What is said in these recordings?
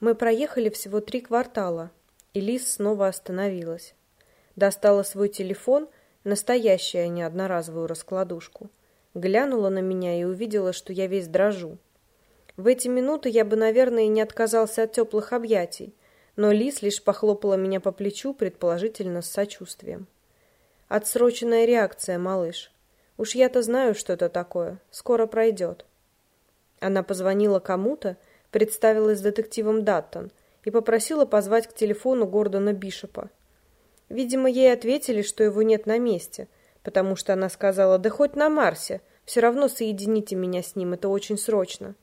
Мы проехали всего три квартала, и Лис снова остановилась. Достала свой телефон, настоящий, а не одноразовую раскладушку. Глянула на меня и увидела, что я весь дрожу. В эти минуты я бы, наверное, не отказался от теплых объятий, но Лис лишь похлопала меня по плечу, предположительно с сочувствием. Отсроченная реакция, малыш. Уж я-то знаю, что это такое. Скоро пройдет. Она позвонила кому-то, представилась детективом Даттон и попросила позвать к телефону Гордона Бишопа. Видимо, ей ответили, что его нет на месте, потому что она сказала, да хоть на Марсе, все равно соедините меня с ним, это очень срочно.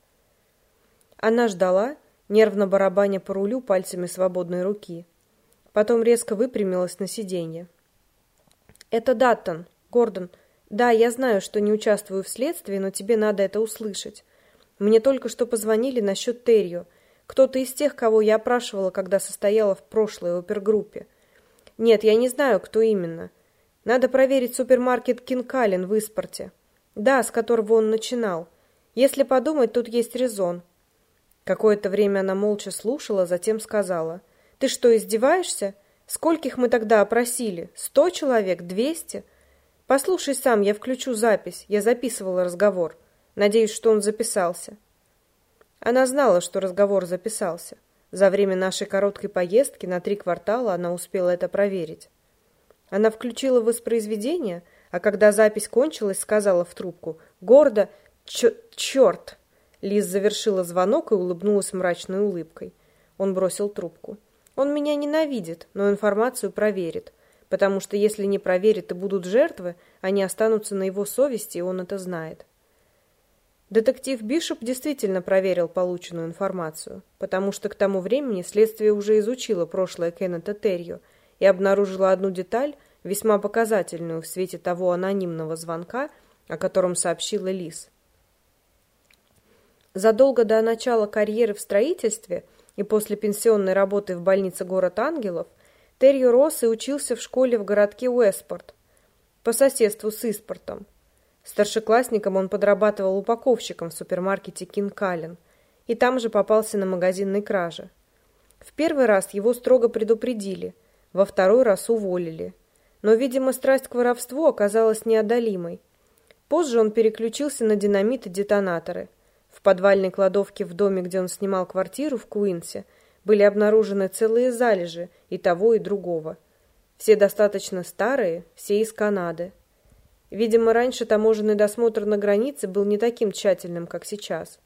Она ждала, нервно барабаня по рулю пальцами свободной руки. Потом резко выпрямилась на сиденье. «Это Даттон, Гордон. Да, я знаю, что не участвую в следствии, но тебе надо это услышать. Мне только что позвонили насчет Террио. Кто-то из тех, кого я опрашивала, когда состояла в прошлой опергруппе. Нет, я не знаю, кто именно. Надо проверить супермаркет Кинкален в Испорте. Да, с которого он начинал. Если подумать, тут есть резон. Какое-то время она молча слушала, затем сказала. «Ты что, издеваешься? Скольких мы тогда опросили? Сто человек? Двести? Послушай сам, я включу запись. Я записывала разговор. Надеюсь, что он записался». Она знала, что разговор записался. За время нашей короткой поездки на три квартала она успела это проверить. Она включила воспроизведение, а когда запись кончилась, сказала в трубку «Гордо! Черт!» Лиз завершила звонок и улыбнулась мрачной улыбкой. Он бросил трубку. Он меня ненавидит, но информацию проверит, потому что если не проверит и будут жертвы, они останутся на его совести, и он это знает. Детектив Бишоп действительно проверил полученную информацию, потому что к тому времени следствие уже изучило прошлое Кеннета Террио и обнаружило одну деталь, весьма показательную в свете того анонимного звонка, о котором сообщила Лиз. Задолго до начала карьеры в строительстве и после пенсионной работы в больнице «Город Ангелов» Терью рос и учился в школе в городке Уэспорт по соседству с Испортом. Старшеклассником он подрабатывал упаковщиком в супермаркете Кинкален и там же попался на магазинной краже. В первый раз его строго предупредили, во второй раз уволили. Но, видимо, страсть к воровству оказалась неодолимой. Позже он переключился на динамит и детонаторы – в подвальной кладовке в доме, где он снимал квартиру в Куинсе, были обнаружены целые залежи и того, и другого. Все достаточно старые, все из Канады. Видимо, раньше таможенный досмотр на границе был не таким тщательным, как сейчас.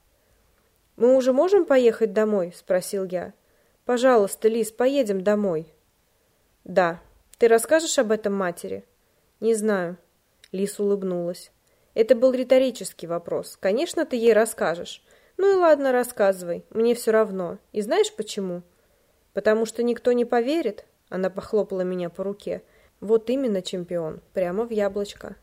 «Мы уже можем поехать домой?» – спросил я. «Пожалуйста, Лиз, поедем домой». «Да. Ты расскажешь об этом матери?» «Не знаю». Лиз улыбнулась. Это был риторический вопрос. Конечно, ты ей расскажешь. Ну и ладно, рассказывай. Мне все равно. И знаешь почему? Потому что никто не поверит. Она похлопала меня по руке. Вот именно чемпион. Прямо в яблочко.